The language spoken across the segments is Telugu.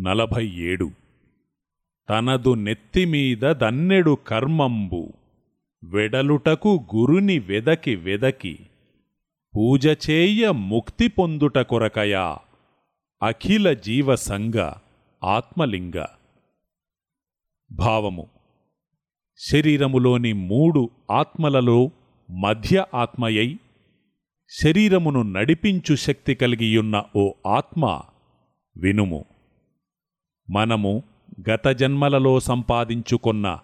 నలభై ఏడు తనదు నెత్తిమీద దన్నెడు కర్మంబు వెడలుటకు గురుని వెదకి వెదకి పూజ చేయ ముక్తి పొందుట కొరకయా అఖిల జీవసంగ ఆత్మలింగ. భావము శరీరములోని మూడు ఆత్మలలో మధ్య ఆత్మయై శరీరమును నడిపించు శక్తి కలిగియున్న ఓ ఆత్మ వినుము. మనము గత జన్మలలో సంపాదించుకొన్న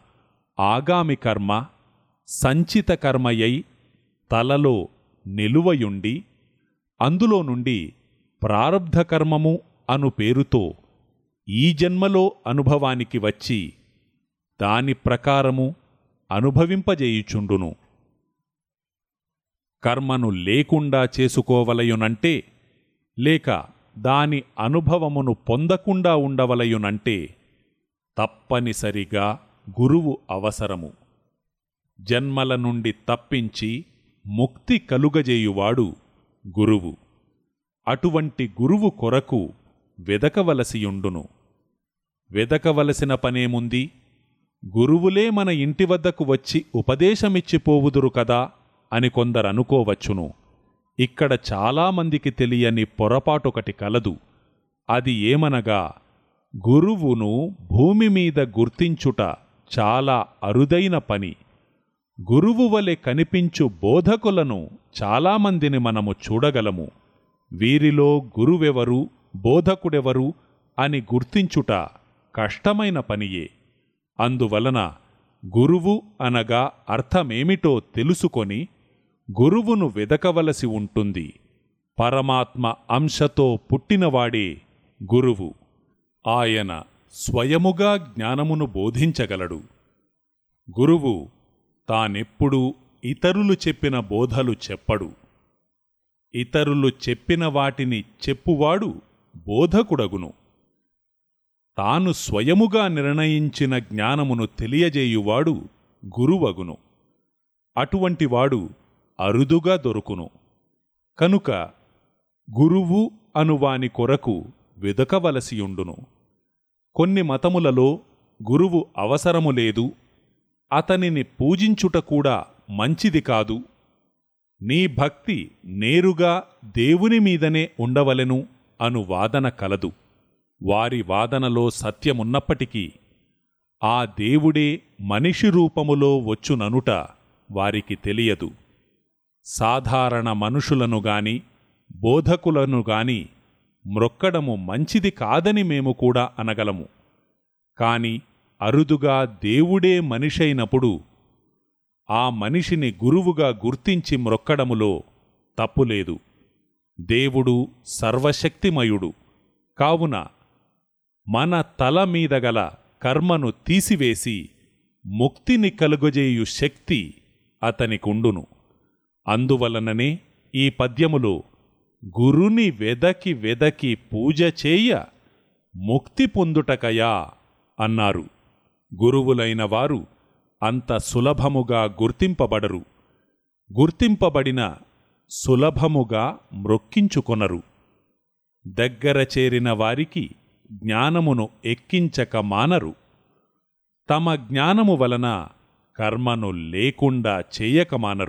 ఆగామి కర్మ సంచిత కర్మయై తలలో నిలువయుండి అందులో నుండి ప్రారబ్ధ కర్మము అను పేరుతో ఈ జన్మలో అనుభవానికి వచ్చి దాని ప్రకారము అనుభవింపజేయుచుండును. కర్మను లేకుండా చేసుకోవలయునంటే లేక దాని అనుభవమును పొందకుండా ఉండవలయునంటే తప్పనిసరిగా గురువు అవసరము. జన్మల నుండి తప్పించి ముక్తి కలుగజేయువాడు గురువు. అటువంటి గురువు కొరకు వెదకవలసియుండును. వెదకవలసిన పనేముంది? గురువులే మన ఇంటి వద్దకు వచ్చి ఉపదేశమిచ్చిపోవుదురు కదా అని కొందరనుకోవచ్చును. ఇక్కడ చాలామందికి తెలియని పొరపాటొకటి కలదు. అది ఏమనగా గురువును భూమి మీద గుర్తించుట చాలా అరుదైన పని. గురువు వలె కనిపించు బోధకులను చాలామందిని మనము చూడగలము. వీరిలో గురువెవరు బోధకుడెవరు అని గుర్తించుట కష్టమైన పనియే. అందువలన గురువు అనగా అర్థమేమిటో తెలుసుకొని గురువును వెదకవలసి ఉంటుంది. పరమాత్మ అంశతో పుట్టినవాడే గురువు. ఆయన స్వయముగా జ్ఞానమును బోధించగలడు. గురువు తానెప్పుడూ ఇతరులు చెప్పిన బోధలు చెప్పడు. ఇతరులు చెప్పిన వాటిని చెప్పువాడు బోధకుడగును. తాను స్వయముగా నిర్ణయించిన జ్ఞానమును తెలియజేయువాడు గురువగును. అటువంటివాడు అరుదుగా దొరుకును. కనుక గురువు అనువాని కొరకు వెదకవలసియుండును. కొన్ని మతములలో గురువు అవసరము లేదు. అతనిని పూజించుట కూడా మంచిది కాదు. నీ భక్తి నేరుగా దేవుని మీదనే ఉండవలెను అను వాదన కలదు. వారి వాదనలో సత్యమున్నప్పటికీ ఆ దేవుడే మనిషి రూపములో వచ్చుననుట వారికి తెలియదు. సాధారణ మనుషులను గాని బోధకులను గాని మ్రొక్కడము మంచిది కాదని మేము కూడా అనగలము. కాని అరుదుగా దేవుడే మనిషైనప్పుడు ఆ మనిషిని గురువుగా గుర్తించి మ్రొక్కడములో తప్పులేదు దేవుడు సర్వశక్తిమయుడు. కావున మన తల మీద గల కర్మను తీసివేసి ముక్తిని కలుగజేయు శక్తి అతనికుండును. అందువలననే ఈ పద్యములో గురుని వెదకి వెదకి పూజ చేయ ముక్తి పొందుటకయా అన్నారు. గురువులైన వారు అంత సులభముగా గుర్తింపబడరు. గుర్తింపబడిన సులభముగా మ్రొక్కించుకొనరు. దగ్గర చేరిన వారికి జ్ఞానమును ఎక్కించక మానరు. తమ జ్ఞానము వలన కర్మను లేకుండా చేయకమానరు